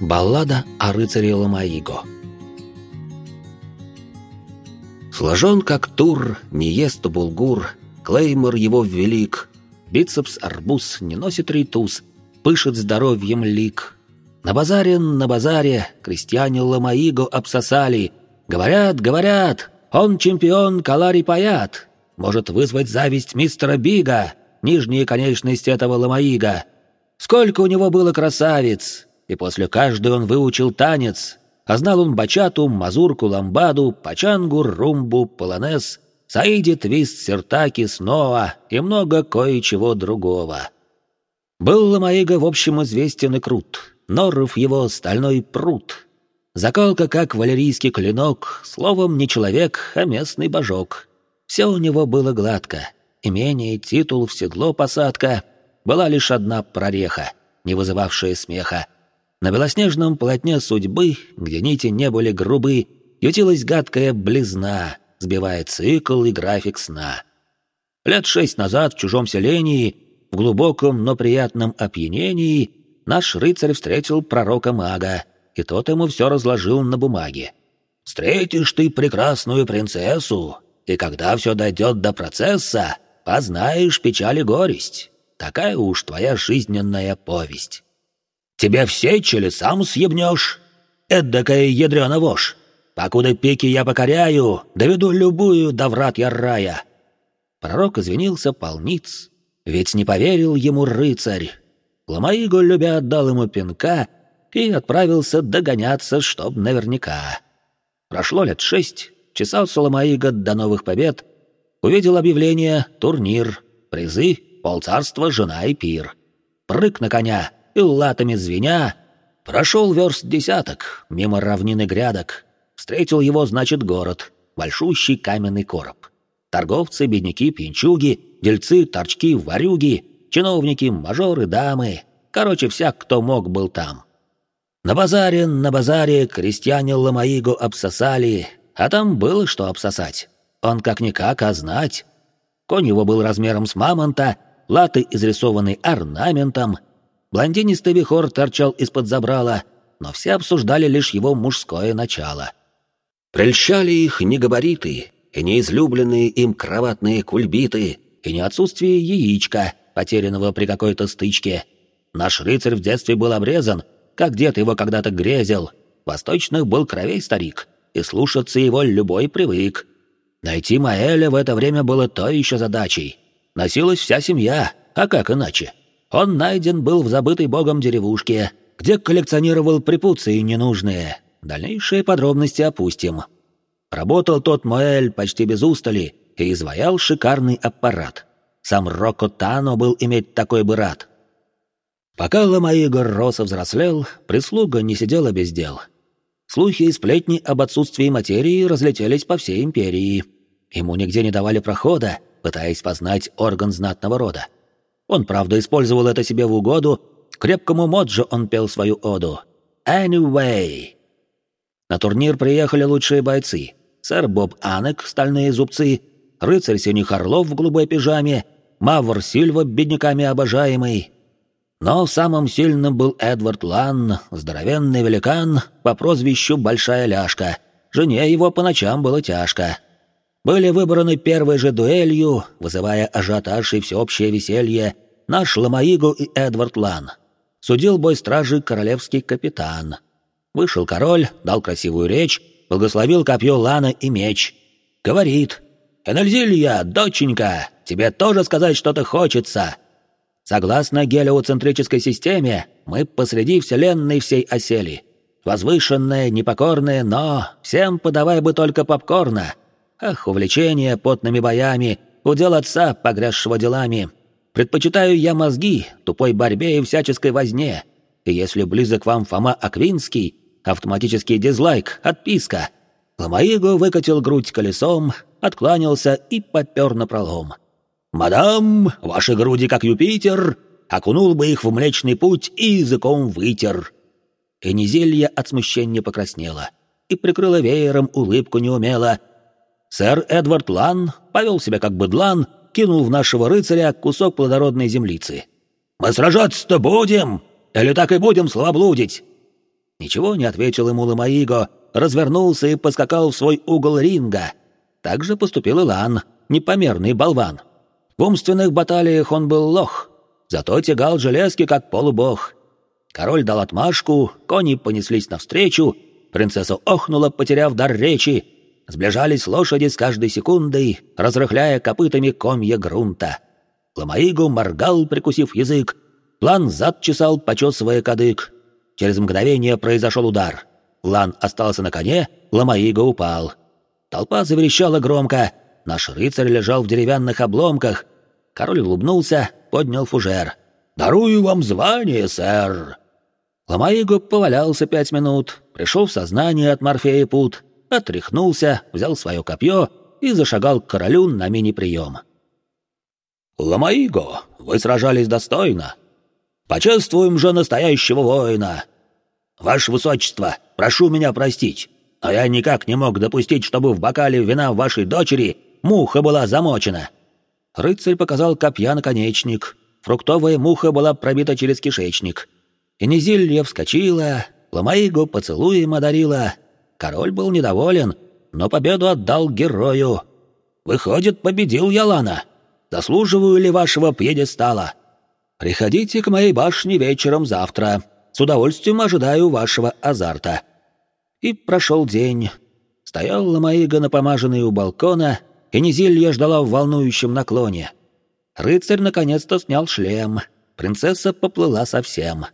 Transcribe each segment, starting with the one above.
Баллада о рыцаре Ламаиго Сложен как тур, не ест булгур, Клеймор его велик, Бицепс арбуз не носит ритус, Пышет здоровьем лик. На базаре, на базаре Крестьяне Ламаиго обсосали. Говорят, говорят, он чемпион Калари Паят. Может вызвать зависть мистера Бига, Нижние конечности этого Ламаига. Сколько у него было красавиц, и после каждой он выучил танец, а знал он бачату, мазурку, ламбаду, пачангу, румбу, полонез, саиди, твист, сертаки, снова и много кое-чего другого. Был Ламаига в общем известен и крут, норов его стальной пруд. Закалка, как валерийский клинок, словом, не человек, а местный божок. Все у него было гладко. Имение, титул, в седло посадка. Была лишь одна прореха, не вызывавшая смеха. На белоснежном полотне судьбы, где нити не были грубы, ютилась гадкая близна, сбивая цикл и график сна. Лет шесть назад в чужом селении, в глубоком, но приятном опьянении, наш рыцарь встретил пророка-мага, и тот ему все разложил на бумаге. «Встретишь ты прекрасную принцессу, и когда все дойдет до процесса, познаешь печаль и горесть. Такая уж твоя жизненная повесть». Тебя все чили сам съебнешь? Эдакая ядрёна вошь. Покуда пики я покоряю, доведу любую до врат я рая». Пророк извинился полниц, ведь не поверил ему рыцарь. Ламаиго, любя, отдал ему пинка и отправился догоняться, чтоб наверняка. Прошло лет шесть, чесался Ламаиго до новых побед, увидел объявление «Турнир», призы, полцарства, жена и пир. Прыг на коня — и латами звеня, прошел верст десяток, мимо равнины грядок. Встретил его, значит, город, большущий каменный короб. Торговцы, бедняки, пьянчуги, дельцы, торчки, варюги, чиновники, мажоры, дамы. Короче, всяк, кто мог, был там. На базаре, на базаре крестьяне Ламаиго обсосали, а там было что обсосать. Он как-никак, а знать. Конь его был размером с мамонта, латы изрисованы орнаментом, Блондинистый вихор торчал из-под забрала, но все обсуждали лишь его мужское начало. Прельщали их не габариты, и не излюбленные им кроватные кульбиты, и не отсутствие яичка, потерянного при какой-то стычке. Наш рыцарь в детстве был обрезан, как дед его когда-то грезил. Восточных был кровей старик, и слушаться его любой привык. Найти Маэля в это время было то еще задачей. Носилась вся семья, а как иначе? Он найден был в забытой богом деревушке, где коллекционировал препуции ненужные. Дальнейшие подробности опустим. Работал тот Моэль почти без устали и изваял шикарный аппарат. Сам Рокко Тано был иметь такой бы рад. Пока Ламаигор рос и взрослел, прислуга не сидела без дел. Слухи и сплетни об отсутствии материи разлетелись по всей империи. Ему нигде не давали прохода, пытаясь познать орган знатного рода. Он, правда, использовал это себе в угоду. Крепкому Моджо он пел свою оду. «Anyway». На турнир приехали лучшие бойцы. Сэр Боб Анек, стальные зубцы, рыцарь Синих Орлов в голубой пижаме, Мавр Сильва, бедняками обожаемый. Но самым сильным был Эдвард Лан, здоровенный великан по прозвищу Большая Ляжка. Жене его по ночам было тяжко были выбраны первой же дуэлью, вызывая ажиотаж и всеобщее веселье, наш Ламаигу и Эдвард Лан. Судил бой стражи королевский капитан. Вышел король, дал красивую речь, благословил копье Лана и меч. Говорит, «Энельзилья, доченька, тебе тоже сказать что-то хочется. Согласно гелиоцентрической системе, мы посреди вселенной всей осели. Возвышенные, непокорные, но всем подавай бы только попкорна». Ах, увлечение потными боями, удел отца, погрязшего делами. Предпочитаю я мозги, тупой борьбе и всяческой возне. И если близок вам Фома Аквинский, автоматический дизлайк, отписка. Ламаиго выкатил грудь колесом, откланялся и попер на пролом. «Мадам, ваши груди как Юпитер!» окунул бы их в Млечный Путь и языком вытер. И Низелья от смущения покраснела и прикрыла веером улыбку неумело, Сэр Эдвард Лан повел себя как быдлан, кинул в нашего рыцаря кусок плодородной землицы. «Мы сражаться-то будем? Или так и будем словоблудить?» Ничего не ответил ему Ламаиго, развернулся и поскакал в свой угол ринга. Так же поступил и Лан, непомерный болван. В умственных баталиях он был лох, зато тягал железки, как полубог. Король дал отмашку, кони понеслись навстречу, принцесса охнула, потеряв дар речи, сближались лошади с каждой секундой, разрыхляя копытами комья грунта. Ламаигу моргал, прикусив язык, Лан зад чесал, почесывая кадык. Через мгновение произошел удар. Лан остался на коне, Ламаиго упал. Толпа заверещала громко. Наш рыцарь лежал в деревянных обломках. Король улыбнулся, поднял фужер. «Дарую вам звание, сэр!» Ламаиго повалялся пять минут, пришел в сознание от Морфея Пут, отряхнулся, взял свое копье и зашагал к королю на мини-прием. «Ламаиго, вы сражались достойно. Почувствуем же настоящего воина. Ваше Высочество, прошу меня простить, но я никак не мог допустить, чтобы в бокале вина вашей дочери муха была замочена». Рыцарь показал копья наконечник. Фруктовая муха была пробита через кишечник. И Низилья вскочила, Ламаигу поцелуем одарила. Король был недоволен, но победу отдал герою. Выходит, победил я Лана. Заслуживаю ли вашего пьедестала? Приходите к моей башне вечером завтра. С удовольствием ожидаю вашего азарта. И прошел день. Стоял Ламаига напомаженный у балкона, и Низилья ждала в волнующем наклоне. Рыцарь наконец-то снял шлем. Принцесса поплыла совсем.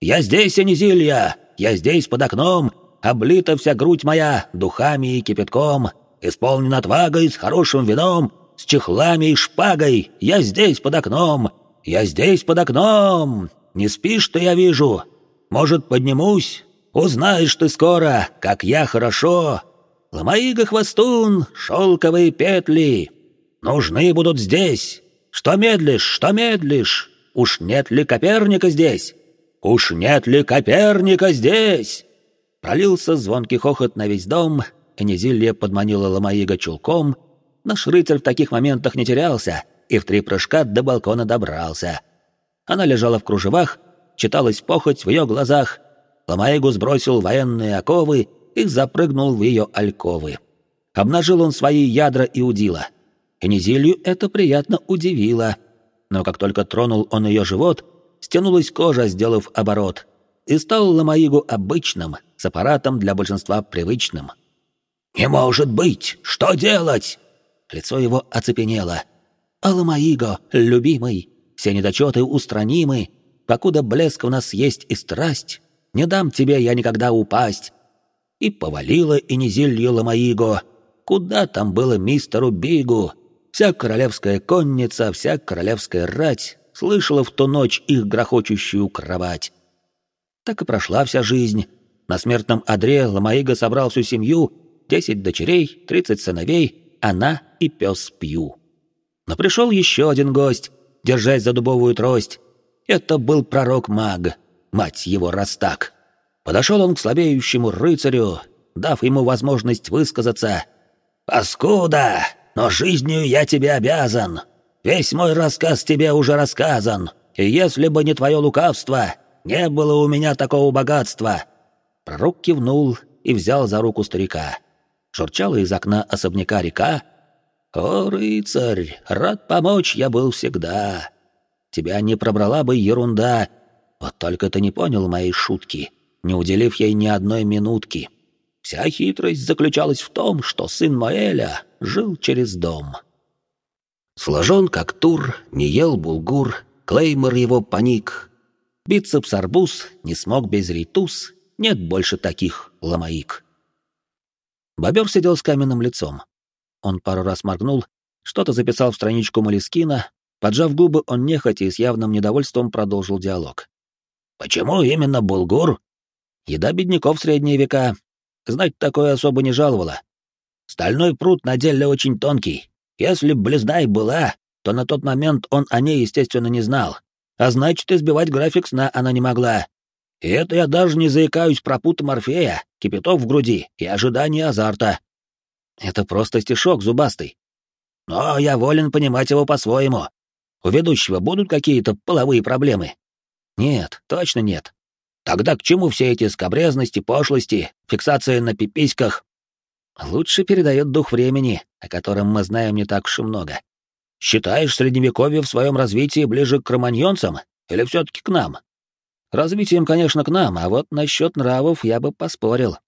«Я здесь, Энизилья! Я здесь, под окном! Облита вся грудь моя духами и кипятком, исполнен отвагой, с хорошим вином, с чехлами и шпагой! Я здесь, под окном! Я здесь, под окном! Не спишь, что я вижу? Может, поднимусь? Узнаешь ты скоро, как я хорошо! Ломаига-хвостун, шелковые петли! Нужны будут здесь! Что медлишь, что медлишь? Уж нет ли Коперника здесь?» «Уж нет ли Коперника здесь?» Пролился звонкий хохот на весь дом, Энизилья подманила Ламаига чулком. Наш рыцарь в таких моментах не терялся и в три прыжка до балкона добрался. Она лежала в кружевах, читалась похоть в ее глазах. Ламаигу сбросил военные оковы и запрыгнул в ее альковы. Обнажил он свои ядра и удила. Энизилью это приятно удивило. Но как только тронул он ее живот — стянулась кожа, сделав оборот, и стал Ламаигу обычным, с аппаратом для большинства привычным. «Не может быть! Что делать?» Лицо его оцепенело. «А Ламаиго, любимый, все недочеты устранимы, покуда блеск в нас есть и страсть, не дам тебе я никогда упасть». И повалила и низилью Ламаиго. Куда там было мистеру Бигу? Вся королевская конница, вся королевская рать слышала в ту ночь их грохочущую кровать. Так и прошла вся жизнь. На смертном одре Ламаига собрал всю семью, десять дочерей, тридцать сыновей, она и пес Пью. Но пришел еще один гость, держась за дубовую трость. Это был пророк-маг, мать его Растак. Подошел он к слабеющему рыцарю, дав ему возможность высказаться. «Паскуда, но жизнью я тебе обязан. Весь мой рассказ тебе уже рассказан, и если бы не твое лукавство, не было у меня такого богатства». Пророк кивнул и взял за руку старика. Шурчала из окна особняка река. «О, рыцарь, рад помочь я был всегда. Тебя не пробрала бы ерунда. Вот только ты не понял моей шутки, не уделив ей ни одной минутки. Вся хитрость заключалась в том, что сын Моэля жил через дом». Сложен как тур, не ел булгур, клеймор его паник. Бицепс арбуз не смог без ритус, нет больше таких ломаик. Бобер сидел с каменным лицом. Он пару раз моргнул, что-то записал в страничку Малискина, поджав губы, он нехотя и с явным недовольством продолжил диалог. «Почему именно булгур?» «Еда бедняков в средние века. Знать такое особо не жаловало. Стальной пруд на деле очень тонкий, если б Близдай была, то на тот момент он о ней, естественно, не знал. А значит, избивать график сна она не могла. И это я даже не заикаюсь про пут Морфея, кипяток в груди и ожидание азарта. Это просто стишок зубастый. Но я волен понимать его по-своему. У ведущего будут какие-то половые проблемы? Нет, точно нет. Тогда к чему все эти скобрезности, пошлости, фиксация на пиписьках? Лучше передает дух времени, о котором мы знаем не так уж и много. Считаешь средневековье в своем развитии ближе к романьонцам или все-таки к нам? Развитием, конечно, к нам, а вот насчет нравов я бы поспорил.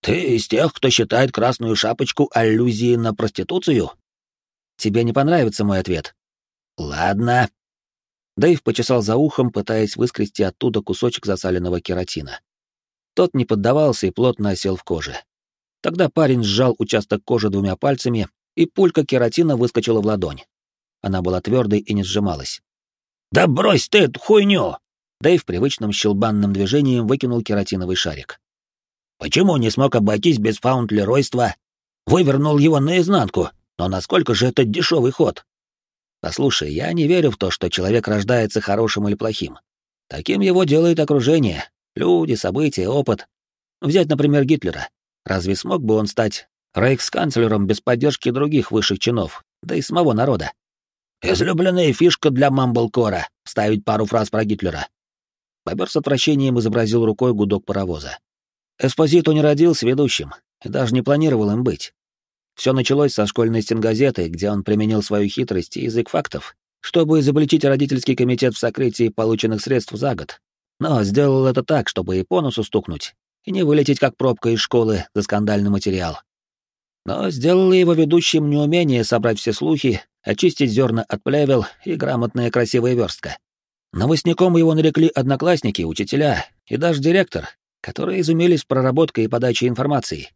Ты из тех, кто считает красную шапочку аллюзией на проституцию? Тебе не понравится мой ответ. Ладно. Дэйв почесал за ухом, пытаясь выскрести оттуда кусочек засаленного кератина. Тот не поддавался и плотно осел в коже. Тогда парень сжал участок кожи двумя пальцами, и пулька кератина выскочила в ладонь. Она была твердой и не сжималась. «Да брось ты эту хуйню!» Дэйв привычным щелбанным движением выкинул кератиновый шарик. «Почему не смог обойтись без фаунтлеройства? Вывернул его наизнанку, но насколько же это дешевый ход?» «Послушай, я не верю в то, что человек рождается хорошим или плохим. Таким его делает окружение, люди, события, опыт. Взять, например, Гитлера. Разве смог бы он стать рейхсканцлером без поддержки других высших чинов, да и самого народа? Излюбленная фишка для Мамблкора — ставить пару фраз про Гитлера. Бобер с отвращением изобразил рукой гудок паровоза. Эспозито не родился ведущим и даже не планировал им быть. Все началось со школьной стенгазеты, где он применил свою хитрость и язык фактов, чтобы изобличить родительский комитет в сокрытии полученных средств за год. Но сделал это так, чтобы и по носу стукнуть, и не вылететь как пробка из школы за скандальный материал. Но сделало его ведущим неумение собрать все слухи, очистить зерна от плевел и грамотная красивая верстка. Новостником его нарекли одноклассники, учителя и даже директор, которые изумились проработкой и подачей информации.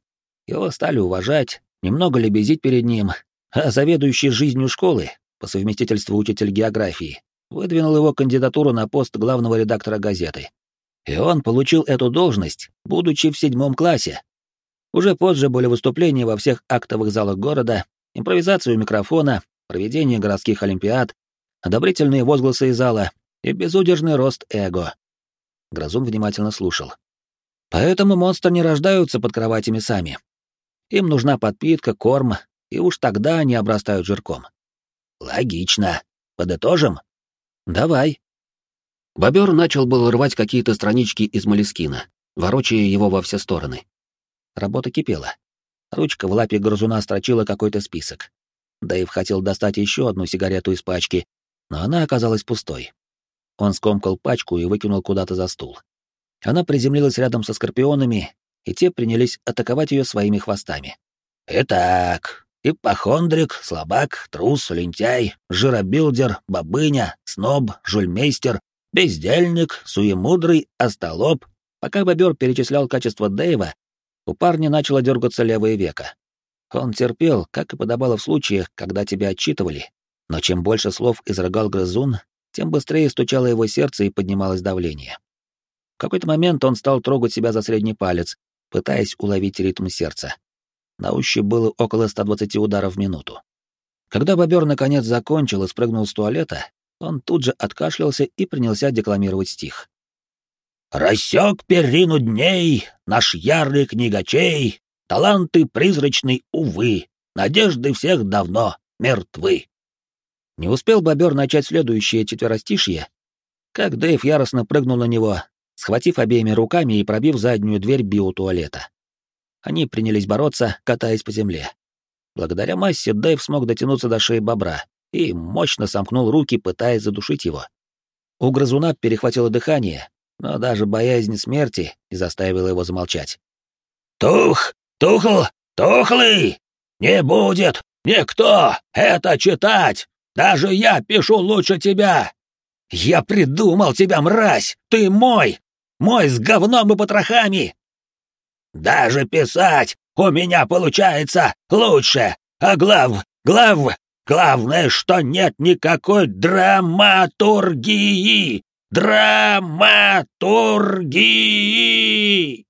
Его стали уважать, немного лебезить перед ним, а заведующий жизнью школы, по совместительству учитель географии, выдвинул его кандидатуру на пост главного редактора газеты. И он получил эту должность, будучи в седьмом классе. Уже позже были выступления во всех актовых залах города, импровизация у микрофона, проведение городских олимпиад, одобрительные возгласы из зала и безудержный рост эго. Грозун внимательно слушал. Поэтому монстры не рождаются под кроватями сами. Им нужна подпитка, корм, и уж тогда они обрастают жирком. Логично. Подытожим? Давай. Бобер начал был рвать какие-то странички из молескина, ворочая его во все стороны. Работа кипела. Ручка в лапе грызуна строчила какой-то список. Дэйв хотел достать еще одну сигарету из пачки, но она оказалась пустой. Он скомкал пачку и выкинул куда-то за стул. Она приземлилась рядом со скорпионами, и те принялись атаковать ее своими хвостами. «Итак, ипохондрик, слабак, трус, лентяй, жиробилдер, бабыня, сноб, жульмейстер, Бездельник, суемудрый, остолоп. Пока бобер перечислял качество Дэйва, у парня начало дергаться левое веко. Он терпел, как и подобало в случаях, когда тебя отчитывали, но чем больше слов изрыгал грызун, тем быстрее стучало его сердце и поднималось давление. В какой-то момент он стал трогать себя за средний палец, пытаясь уловить ритм сердца. На ощупь было около 120 ударов в минуту. Когда бобер наконец закончил и спрыгнул с туалета, он тут же откашлялся и принялся декламировать стих. «Рассек перину дней, наш ярый книгачей, таланты призрачный, увы, надежды всех давно мертвы». Не успел бобер начать следующее четверостишье, как Дэйв яростно прыгнул на него, схватив обеими руками и пробив заднюю дверь биотуалета. Они принялись бороться, катаясь по земле. Благодаря массе Дэйв смог дотянуться до шеи бобра, и мощно сомкнул руки, пытаясь задушить его. У грызуна перехватило дыхание, но даже боязнь смерти не заставила его замолчать. «Тух! Тухл! Тухлый! Не будет никто это читать! Даже я пишу лучше тебя! Я придумал тебя, мразь! Ты мой! Мой с говном и потрохами! Даже писать у меня получается лучше, а глав, глав, Главное, что нет никакой драматургии! Драматургии!